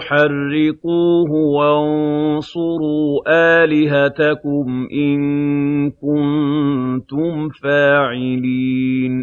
حَرِّقُوهُ وَانصُرُوا آلِهَتَكُمْ إِن كُنتُمْ فَاعِلِينَ